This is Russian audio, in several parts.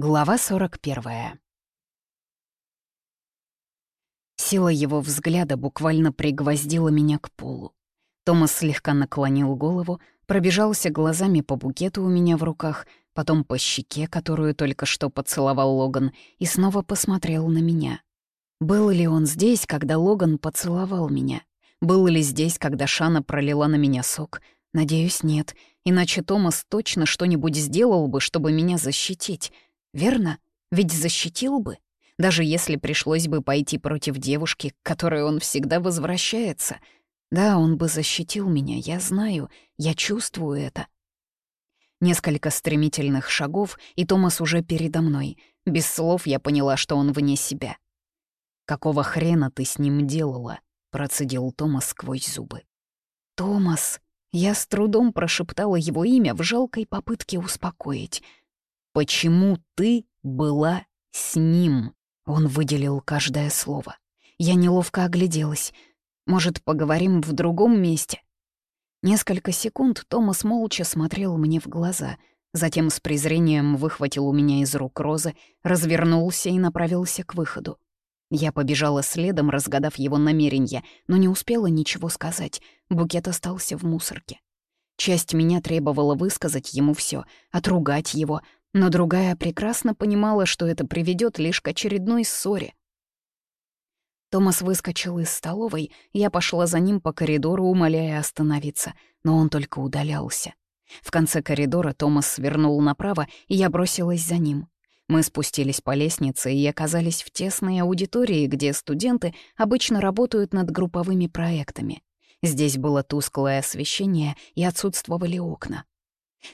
Глава 41. Сила его взгляда буквально пригвоздила меня к полу. Томас слегка наклонил голову, пробежался глазами по букету у меня в руках, потом по щеке, которую только что поцеловал Логан, и снова посмотрел на меня. Был ли он здесь, когда Логан поцеловал меня? Был ли здесь, когда Шана пролила на меня сок? Надеюсь, нет, иначе Томас точно что-нибудь сделал бы, чтобы меня защитить. Верно? Ведь защитил бы. Даже если пришлось бы пойти против девушки, к которой он всегда возвращается. Да, он бы защитил меня, я знаю, я чувствую это. Несколько стремительных шагов, и Томас уже передо мной. Без слов я поняла, что он вне себя. «Какого хрена ты с ним делала?» — процедил Томас сквозь зубы. «Томас!» Я с трудом прошептала его имя в жалкой попытке успокоить — Почему ты была с ним? Он выделил каждое слово. Я неловко огляделась. Может, поговорим в другом месте? Несколько секунд Томас молча смотрел мне в глаза, затем с презрением выхватил у меня из рук розы, развернулся и направился к выходу. Я побежала следом, разгадав его намерения, но не успела ничего сказать. Букет остался в мусорке. Часть меня требовала высказать ему все, отругать его, но другая прекрасно понимала, что это приведет лишь к очередной ссоре. Томас выскочил из столовой, я пошла за ним по коридору, умоляя остановиться, но он только удалялся. В конце коридора Томас свернул направо, и я бросилась за ним. Мы спустились по лестнице и оказались в тесной аудитории, где студенты обычно работают над групповыми проектами. Здесь было тусклое освещение и отсутствовали окна.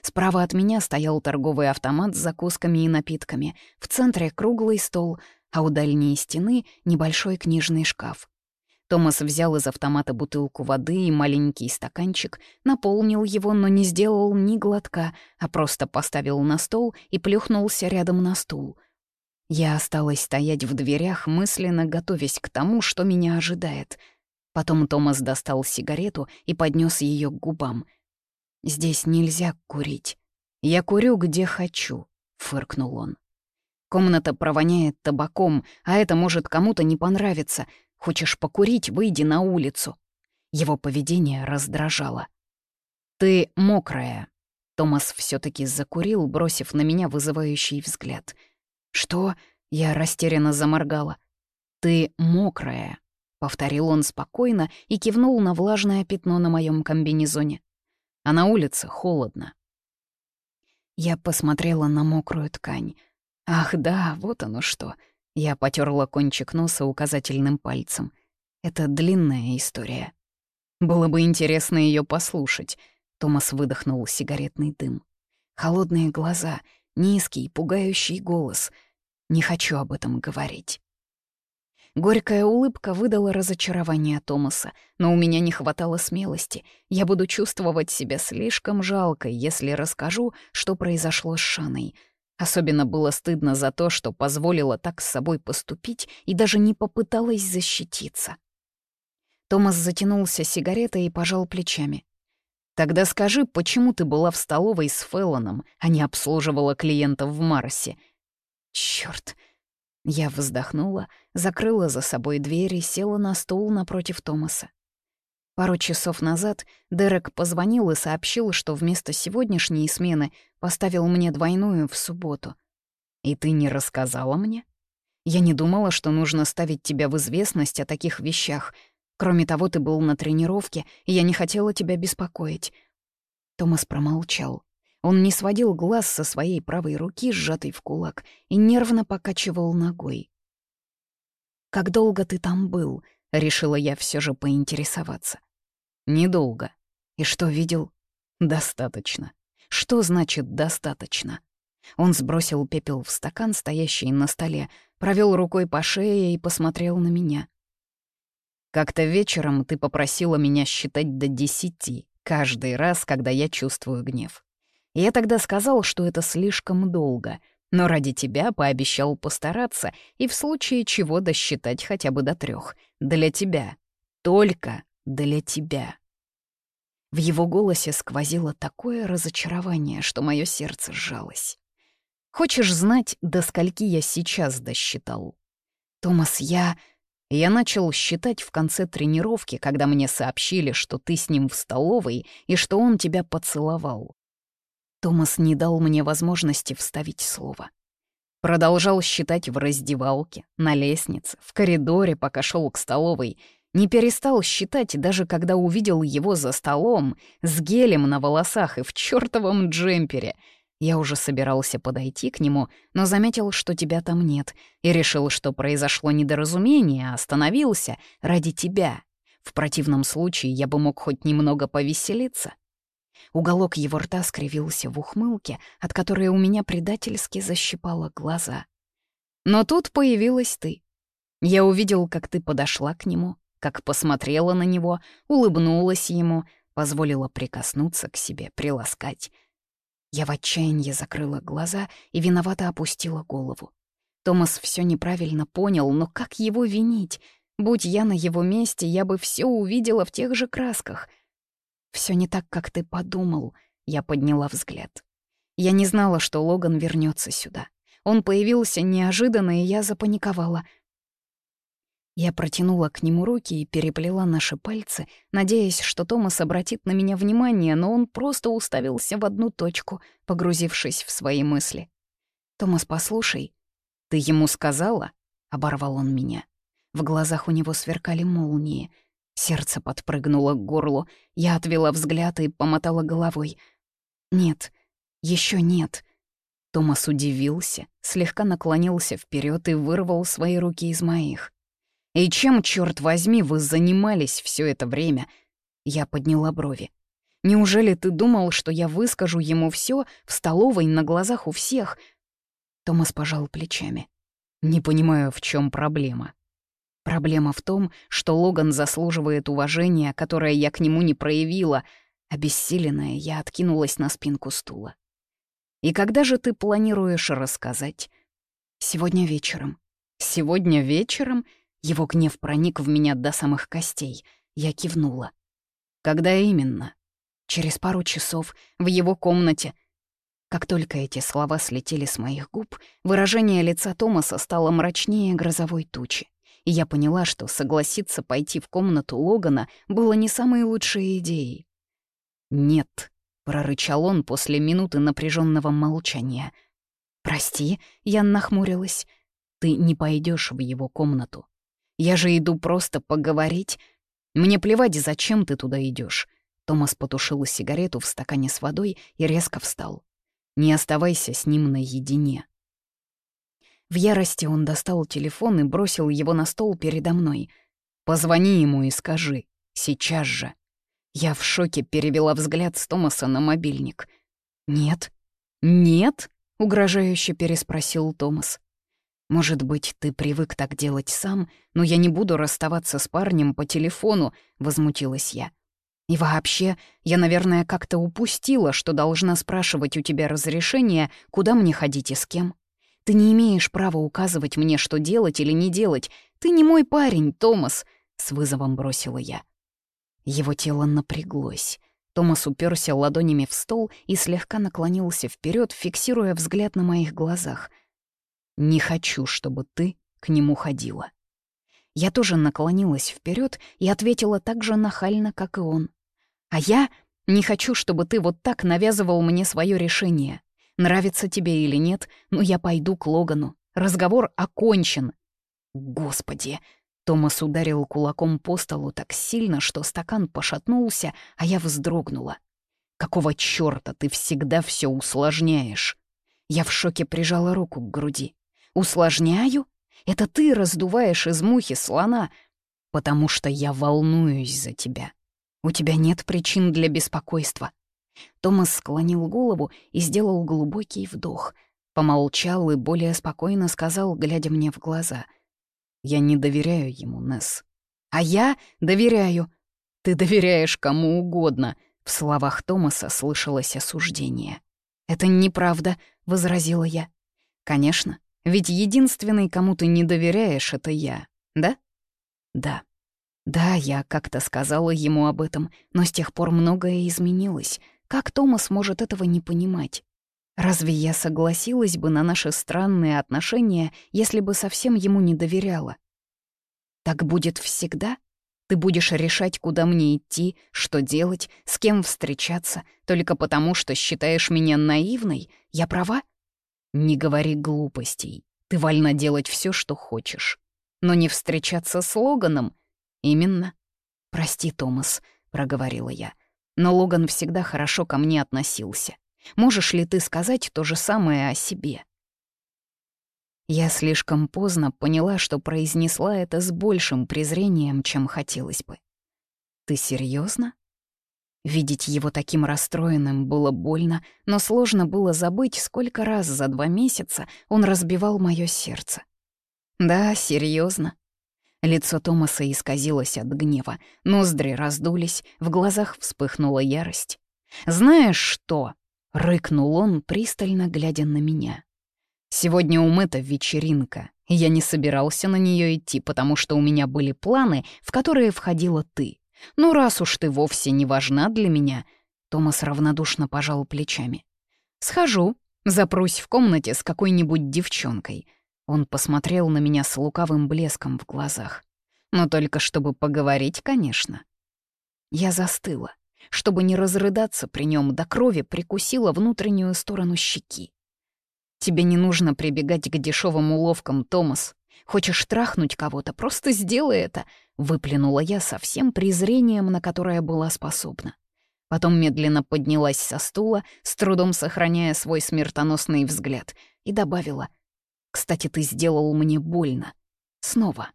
Справа от меня стоял торговый автомат с закусками и напитками, в центре круглый стол, а у дальней стены — небольшой книжный шкаф. Томас взял из автомата бутылку воды и маленький стаканчик, наполнил его, но не сделал ни глотка, а просто поставил на стол и плюхнулся рядом на стул. Я осталась стоять в дверях, мысленно готовясь к тому, что меня ожидает. Потом Томас достал сигарету и поднес ее к губам — Здесь нельзя курить. Я курю, где хочу», — фыркнул он. «Комната провоняет табаком, а это может кому-то не понравиться. Хочешь покурить — выйди на улицу». Его поведение раздражало. «Ты мокрая». Томас все таки закурил, бросив на меня вызывающий взгляд. «Что?» — я растерянно заморгала. «Ты мокрая», — повторил он спокойно и кивнул на влажное пятно на моем комбинезоне а на улице холодно. Я посмотрела на мокрую ткань. Ах да, вот оно что. Я потерла кончик носа указательным пальцем. Это длинная история. Было бы интересно ее послушать. Томас выдохнул сигаретный дым. Холодные глаза, низкий, пугающий голос. Не хочу об этом говорить. Горькая улыбка выдала разочарование Томаса, но у меня не хватало смелости. Я буду чувствовать себя слишком жалкой, если расскажу, что произошло с Шаной. Особенно было стыдно за то, что позволила так с собой поступить и даже не попыталась защититься. Томас затянулся сигаретой и пожал плечами. «Тогда скажи, почему ты была в столовой с Феллоном, а не обслуживала клиентов в Марсе?» «Чёрт!» Я вздохнула, закрыла за собой дверь и села на стул напротив Томаса. Пару часов назад Дерек позвонил и сообщил, что вместо сегодняшней смены поставил мне двойную в субботу. «И ты не рассказала мне?» «Я не думала, что нужно ставить тебя в известность о таких вещах. Кроме того, ты был на тренировке, и я не хотела тебя беспокоить». Томас промолчал. Он не сводил глаз со своей правой руки, сжатой в кулак, и нервно покачивал ногой. «Как долго ты там был?» — решила я все же поинтересоваться. «Недолго. И что видел?» «Достаточно. Что значит «достаточно»?» Он сбросил пепел в стакан, стоящий на столе, провел рукой по шее и посмотрел на меня. «Как-то вечером ты попросила меня считать до десяти, каждый раз, когда я чувствую гнев. Я тогда сказал, что это слишком долго, но ради тебя пообещал постараться и в случае чего досчитать хотя бы до трех. Для тебя. Только для тебя. В его голосе сквозило такое разочарование, что мое сердце сжалось. Хочешь знать, до скольки я сейчас досчитал? Томас, я... Я начал считать в конце тренировки, когда мне сообщили, что ты с ним в столовой и что он тебя поцеловал. Томас не дал мне возможности вставить слово. Продолжал считать в раздевалке, на лестнице, в коридоре, пока шел к столовой. Не перестал считать, даже когда увидел его за столом, с гелем на волосах и в чертовом джемпере — я уже собирался подойти к нему, но заметил, что тебя там нет, и решил, что произошло недоразумение, а остановился ради тебя. В противном случае я бы мог хоть немного повеселиться. Уголок его рта скривился в ухмылке, от которой у меня предательски защипало глаза. Но тут появилась ты. Я увидел, как ты подошла к нему, как посмотрела на него, улыбнулась ему, позволила прикоснуться к себе, приласкать. Я в отчаянии закрыла глаза и виновато опустила голову. Томас все неправильно понял, но как его винить? Будь я на его месте, я бы все увидела в тех же красках. Все не так, как ты подумал, я подняла взгляд. Я не знала, что Логан вернется сюда. Он появился неожиданно, и я запаниковала — я протянула к нему руки и переплела наши пальцы, надеясь, что Томас обратит на меня внимание, но он просто уставился в одну точку, погрузившись в свои мысли. «Томас, послушай, ты ему сказала?» — оборвал он меня. В глазах у него сверкали молнии. Сердце подпрыгнуло к горлу. Я отвела взгляд и помотала головой. «Нет, еще нет». Томас удивился, слегка наклонился вперед и вырвал свои руки из моих. «И чем, черт возьми, вы занимались все это время?» Я подняла брови. «Неужели ты думал, что я выскажу ему все в столовой на глазах у всех?» Томас пожал плечами. «Не понимаю, в чем проблема». «Проблема в том, что Логан заслуживает уважения, которое я к нему не проявила». Обессиленная, я откинулась на спинку стула. «И когда же ты планируешь рассказать?» «Сегодня вечером». «Сегодня вечером?» Его гнев проник в меня до самых костей. Я кивнула. «Когда именно?» «Через пару часов, в его комнате». Как только эти слова слетели с моих губ, выражение лица Томаса стало мрачнее грозовой тучи. И я поняла, что согласиться пойти в комнату Логана было не самой лучшей идеей. «Нет», — прорычал он после минуты напряженного молчания. «Прости», — я нахмурилась, — «ты не пойдешь в его комнату. Я же иду просто поговорить. Мне плевать, зачем ты туда идешь. Томас потушил сигарету в стакане с водой и резко встал. Не оставайся с ним наедине. В ярости он достал телефон и бросил его на стол передо мной. «Позвони ему и скажи. Сейчас же». Я в шоке перевела взгляд с Томаса на мобильник. «Нет». «Нет?» — угрожающе переспросил Томас. Может быть, ты привык так делать сам, но я не буду расставаться с парнем по телефону», — возмутилась я. «И вообще, я, наверное, как-то упустила, что должна спрашивать у тебя разрешение, куда мне ходить и с кем. Ты не имеешь права указывать мне, что делать или не делать. Ты не мой парень, Томас», — с вызовом бросила я. Его тело напряглось. Томас уперся ладонями в стол и слегка наклонился вперед, фиксируя взгляд на моих глазах — не хочу, чтобы ты к нему ходила. Я тоже наклонилась вперед и ответила так же нахально, как и он. А я не хочу, чтобы ты вот так навязывал мне свое решение. Нравится тебе или нет, но я пойду к Логану. Разговор окончен. Господи! Томас ударил кулаком по столу так сильно, что стакан пошатнулся, а я вздрогнула. «Какого чёрта ты всегда все усложняешь?» Я в шоке прижала руку к груди. Усложняю? Это ты раздуваешь из мухи слона, потому что я волнуюсь за тебя. У тебя нет причин для беспокойства. Томас склонил голову и сделал глубокий вдох. Помолчал и более спокойно сказал, глядя мне в глаза. «Я не доверяю ему, Несс». «А я доверяю». «Ты доверяешь кому угодно», — в словах Томаса слышалось осуждение. «Это неправда», — возразила я. «Конечно, ведь единственный, кому ты не доверяешь, это я, да? Да. Да, я как-то сказала ему об этом, но с тех пор многое изменилось. Как Томас может этого не понимать? Разве я согласилась бы на наши странные отношения, если бы совсем ему не доверяла? Так будет всегда? Ты будешь решать, куда мне идти, что делать, с кем встречаться, только потому, что считаешь меня наивной? Я права? Не говори глупостей. Ты вольна делать все, что хочешь. Но не встречаться с Логаном? Именно. Прости, Томас, — проговорила я. Но Логан всегда хорошо ко мне относился. Можешь ли ты сказать то же самое о себе?» Я слишком поздно поняла, что произнесла это с большим презрением, чем хотелось бы. «Ты серьезно? Видеть его таким расстроенным было больно, но сложно было забыть, сколько раз за два месяца он разбивал мое сердце. «Да, серьезно. Лицо Томаса исказилось от гнева, ноздри раздулись, в глазах вспыхнула ярость. «Знаешь что?» — рыкнул он, пристально глядя на меня. Сегодня у Мэтта вечеринка, я не собирался на нее идти, потому что у меня были планы, в которые входила ты. Ну, раз уж ты вовсе не важна для меня, Томас равнодушно пожал плечами. Схожу, запрусь в комнате с какой-нибудь девчонкой. Он посмотрел на меня с лукавым блеском в глазах. Но только чтобы поговорить, конечно. Я застыла. Чтобы не разрыдаться при нем, до крови прикусила внутреннюю сторону щеки. Тебе не нужно прибегать к дешевым уловкам, Томас. Хочешь трахнуть кого-то, просто сделай это, выплюнула я со всем презрением, на которое была способна. Потом медленно поднялась со стула, с трудом сохраняя свой смертоносный взгляд, и добавила: "Кстати, ты сделал мне больно. Снова".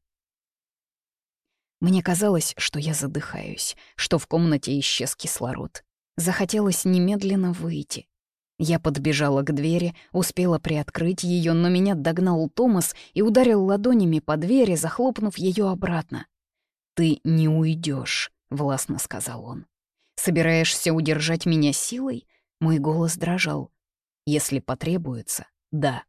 Мне казалось, что я задыхаюсь, что в комнате исчез кислород. Захотелось немедленно выйти. Я подбежала к двери, успела приоткрыть ее, но меня догнал Томас и ударил ладонями по двери, захлопнув ее обратно. «Ты не уйдешь, властно сказал он. «Собираешься удержать меня силой?» Мой голос дрожал. «Если потребуется, да».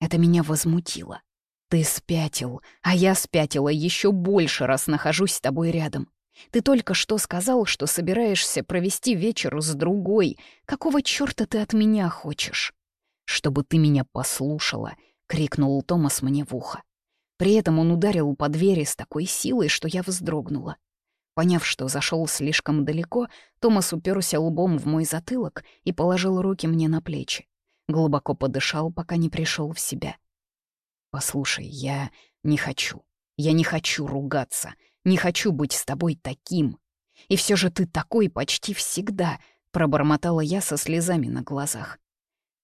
Это меня возмутило. «Ты спятил, а я спятила еще больше, раз нахожусь с тобой рядом. Ты только что сказал, что собираешься провести вечер с другой. Какого чёрта ты от меня хочешь?» «Чтобы ты меня послушала», — крикнул Томас мне в ухо. При этом он ударил по двери с такой силой, что я вздрогнула. Поняв, что зашел слишком далеко, Томас уперся лбом в мой затылок и положил руки мне на плечи. Глубоко подышал, пока не пришел в себя. «Послушай, я не хочу. Я не хочу ругаться. Не хочу быть с тобой таким. И все же ты такой почти всегда», — пробормотала я со слезами на глазах.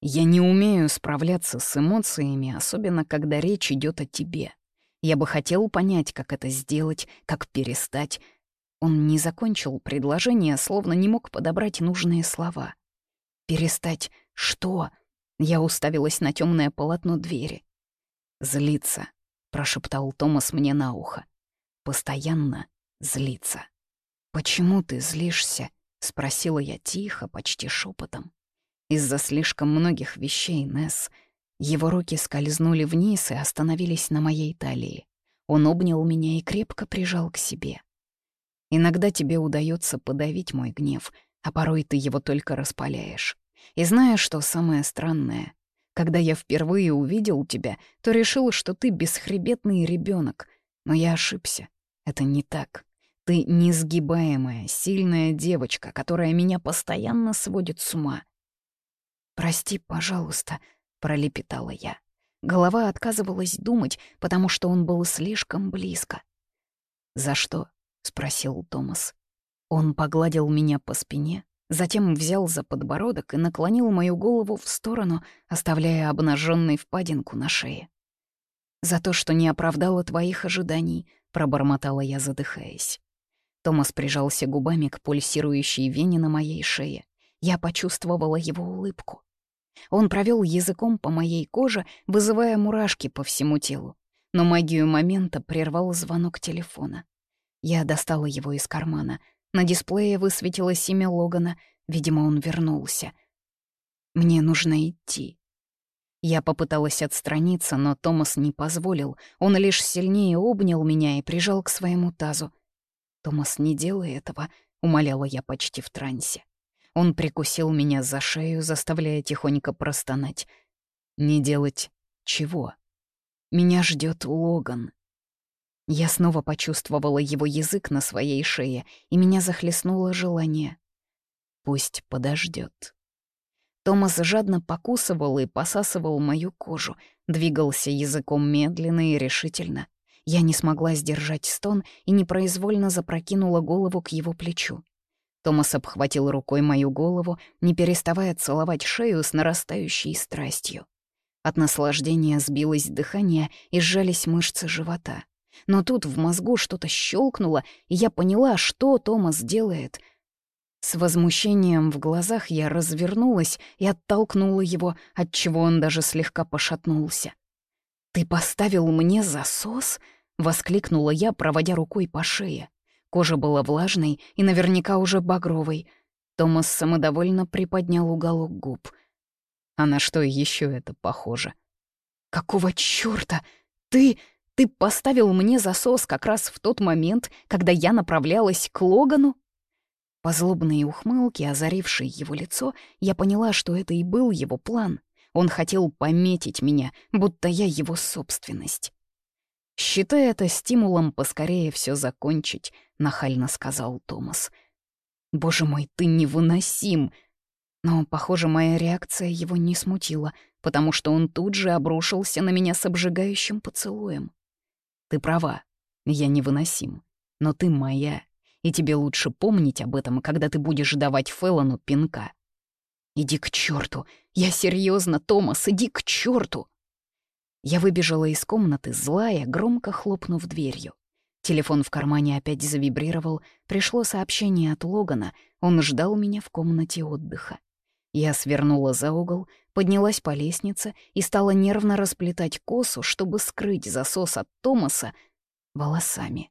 «Я не умею справляться с эмоциями, особенно когда речь идет о тебе. Я бы хотел понять, как это сделать, как перестать». Он не закончил предложение, словно не мог подобрать нужные слова. «Перестать что?» Я уставилась на темное полотно двери. «Злиться», — прошептал Томас мне на ухо постоянно злиться. «Почему ты злишься?» — спросила я тихо, почти шепотом. «Из-за слишком многих вещей, Несс. Его руки скользнули вниз и остановились на моей талии. Он обнял меня и крепко прижал к себе. Иногда тебе удается подавить мой гнев, а порой ты его только распаляешь. И знаешь, что самое странное? Когда я впервые увидел тебя, то решил, что ты бесхребетный ребенок, но я ошибся. Это не так. Ты несгибаемая, сильная девочка, которая меня постоянно сводит с ума. «Прости, пожалуйста», — пролепетала я. Голова отказывалась думать, потому что он был слишком близко. «За что?» — спросил Томас. Он погладил меня по спине, затем взял за подбородок и наклонил мою голову в сторону, оставляя обнаженной впадинку на шее. «За то, что не оправдала твоих ожиданий», пробормотала я, задыхаясь. Томас прижался губами к пульсирующей вене на моей шее. Я почувствовала его улыбку. Он провел языком по моей коже, вызывая мурашки по всему телу. Но магию момента прервал звонок телефона. Я достала его из кармана. На дисплее высветилось имя Логана. Видимо, он вернулся. «Мне нужно идти», я попыталась отстраниться, но Томас не позволил. Он лишь сильнее обнял меня и прижал к своему тазу. «Томас, не делай этого», — умоляла я почти в трансе. Он прикусил меня за шею, заставляя тихонько простонать. Не делать чего? Меня ждет Логан. Я снова почувствовала его язык на своей шее, и меня захлестнуло желание. Пусть подождет. Томас жадно покусывал и посасывал мою кожу, двигался языком медленно и решительно. Я не смогла сдержать стон и непроизвольно запрокинула голову к его плечу. Томас обхватил рукой мою голову, не переставая целовать шею с нарастающей страстью. От наслаждения сбилось дыхание и сжались мышцы живота. Но тут в мозгу что-то щелкнуло, и я поняла, что Томас делает. С возмущением в глазах я развернулась и оттолкнула его, отчего он даже слегка пошатнулся. «Ты поставил мне засос?» — воскликнула я, проводя рукой по шее. Кожа была влажной и наверняка уже багровой. Томас самодовольно приподнял уголок губ. А на что еще это похоже? «Какого чёрта? Ты...» Ты поставил мне засос как раз в тот момент, когда я направлялась к Логану?» По злобной ухмылке, озарившей его лицо, я поняла, что это и был его план. Он хотел пометить меня, будто я его собственность. «Считай это стимулом поскорее все закончить», — нахально сказал Томас. «Боже мой, ты невыносим!» Но, похоже, моя реакция его не смутила, потому что он тут же обрушился на меня с обжигающим поцелуем. Ты права, я невыносим. Но ты моя, и тебе лучше помнить об этом, когда ты будешь давать Феллону пинка. Иди к черту! Я серьезно, Томас, иди к черту! Я выбежала из комнаты, злая, громко хлопнув дверью. Телефон в кармане опять завибрировал, пришло сообщение от Логана, он ждал меня в комнате отдыха. Я свернула за угол, поднялась по лестнице и стала нервно расплетать косу, чтобы скрыть засос от Томаса волосами.